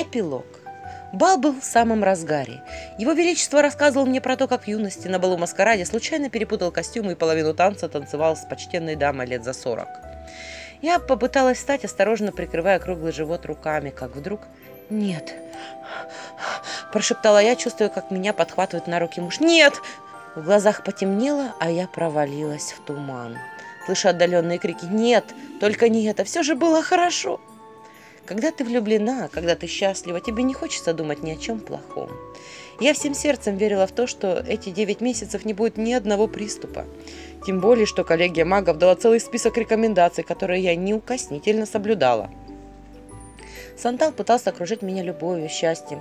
Эпилог. Бал был в самом разгаре. Его Величество рассказывал мне про то, как в юности на балу маскараде случайно перепутал костюмы и половину танца танцевал с почтенной дамой лет за сорок. Я попыталась встать, осторожно прикрывая круглый живот руками, как вдруг... «Нет!» Прошептала я, чувствуя, как меня подхватывает на руки муж. «Нет!» В глазах потемнело, а я провалилась в туман. Слыша отдаленные крики «Нет! Только не это! Все же было хорошо!» Когда ты влюблена, когда ты счастлива, тебе не хочется думать ни о чем плохом. Я всем сердцем верила в то, что эти девять месяцев не будет ни одного приступа. Тем более, что коллегия магов дала целый список рекомендаций, которые я неукоснительно соблюдала. Сантал пытался окружить меня любовью, счастьем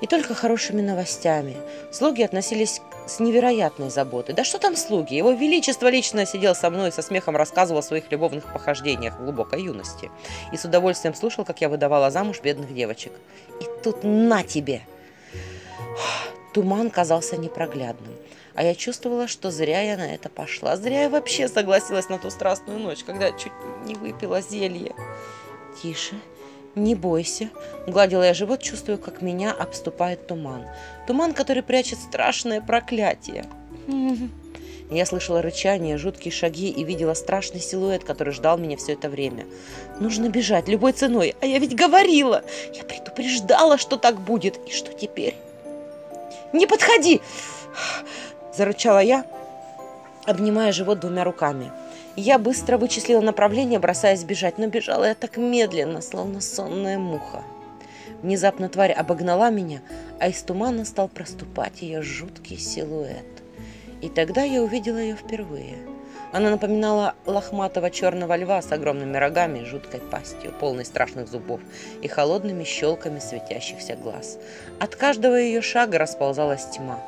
и только хорошими новостями. Слуги относились с невероятной заботой. Да что там слуги? Его Величество лично сидел со мной и со смехом рассказывал о своих любовных похождениях в глубокой юности. И с удовольствием слушал, как я выдавала замуж бедных девочек. И тут на тебе! Туман казался непроглядным. А я чувствовала, что зря я на это пошла. Зря я вообще согласилась на ту страстную ночь, когда чуть не выпила зелье. Тише, «Не бойся», — гладила я живот, чувствуя, как меня обступает туман. Туман, который прячет страшное проклятие. Я слышала рычание, жуткие шаги и видела страшный силуэт, который ждал меня все это время. Нужно бежать любой ценой, а я ведь говорила! Я предупреждала, что так будет. И что теперь? «Не подходи!» – зарычала я, обнимая живот двумя руками. Я быстро вычислила направление, бросаясь бежать, но бежала я так медленно, словно сонная муха. Внезапно тварь обогнала меня, а из тумана стал проступать ее жуткий силуэт. И тогда я увидела ее впервые. Она напоминала лохматого черного льва с огромными рогами, жуткой пастью, полной страшных зубов и холодными щелками светящихся глаз. От каждого ее шага расползалась тьма,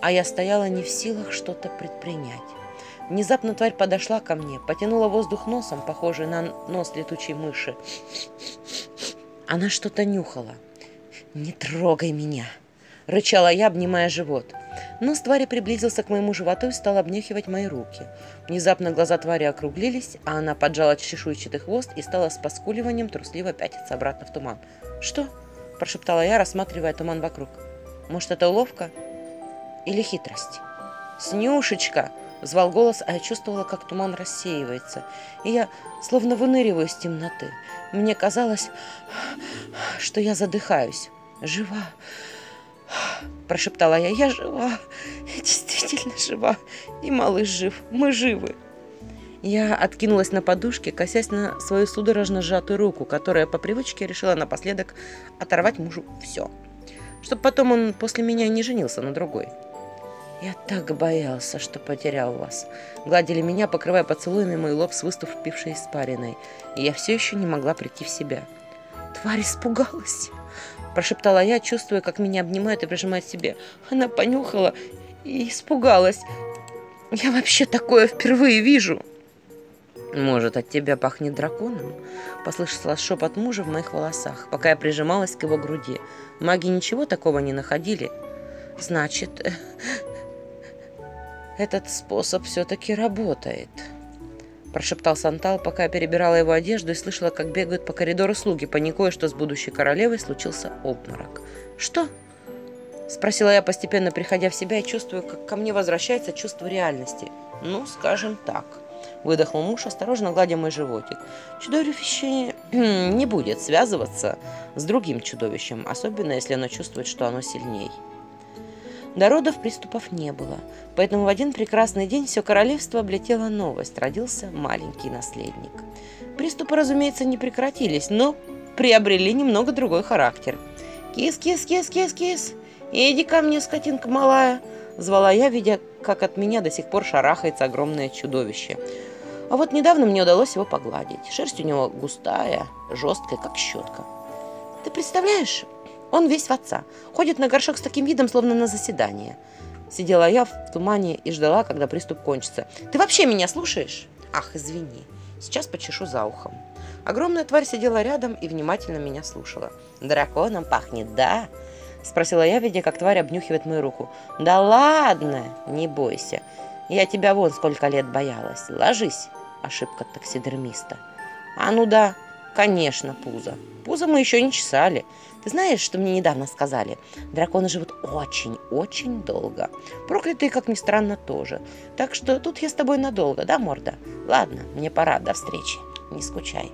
а я стояла не в силах что-то предпринять. Внезапно тварь подошла ко мне, потянула воздух носом, похожий на нос летучей мыши. Она что-то нюхала. «Не трогай меня!» — рычала я, обнимая живот. Нос твари приблизился к моему животу и стал обнюхивать мои руки. Внезапно глаза твари округлились, а она поджала чешуйчатый хвост и стала с поскуливанием трусливо пятиться обратно в туман. «Что?» – прошептала я, рассматривая туман вокруг. «Может, это уловка? Или хитрость?» «Снюшечка!» Звал голос, а я чувствовала, как туман рассеивается. И я словно выныриваю из темноты. Мне казалось, что я задыхаюсь. «Жива!» Прошептала я. «Я жива! Я действительно жива! И малыш жив! Мы живы!» Я откинулась на подушке, косясь на свою судорожно сжатую руку, которая по привычке решила напоследок оторвать мужу все. Чтобы потом он после меня не женился на другой. «Я так боялся, что потерял вас». Гладили меня, покрывая поцелуями мой лоб с выступившей испариной. И я все еще не могла прийти в себя. «Тварь испугалась!» Прошептала я, чувствуя, как меня обнимает и прижимает к себе. Она понюхала и испугалась. «Я вообще такое впервые вижу!» «Может, от тебя пахнет драконом?» Послышался шепот мужа в моих волосах, пока я прижималась к его груди. Маги ничего такого не находили. «Значит, этот способ все-таки работает», – прошептал Сантал, пока я перебирала его одежду и слышала, как бегают по коридору слуги, паникуя, что с будущей королевой случился обморок. «Что?» – спросила я, постепенно приходя в себя и чувствую, как ко мне возвращается чувство реальности. «Ну, скажем так», – выдохнул муж, осторожно гладя мой животик. «Чудовище не будет связываться с другим чудовищем, особенно если оно чувствует, что оно сильней». До родов приступов не было, поэтому в один прекрасный день все королевство облетела новость. Родился маленький наследник. Приступы, разумеется, не прекратились, но приобрели немного другой характер. «Кис, кис, кис, кис, кис! Иди ко мне, скотинка малая!» Звала я, видя, как от меня до сих пор шарахается огромное чудовище. А вот недавно мне удалось его погладить. Шерсть у него густая, жесткая, как щетка. Ты представляешь, он весь в отца. Ходит на горшок с таким видом, словно на заседание. Сидела я в тумане и ждала, когда приступ кончится. «Ты вообще меня слушаешь?» «Ах, извини. Сейчас почешу за ухом». Огромная тварь сидела рядом и внимательно меня слушала. «Драконом пахнет, да?» Спросила я, видя, как тварь обнюхивает мою руку. «Да ладно, не бойся. Я тебя вон сколько лет боялась. Ложись!» Ошибка таксидермиста. «А ну да, конечно, пузо. Пузо мы еще не чесали. Ты знаешь, что мне недавно сказали? Драконы живут очень-очень долго. Проклятые, как ни странно, тоже. Так что тут я с тобой надолго, да, Морда? Ладно, мне пора, до встречи. Не скучай.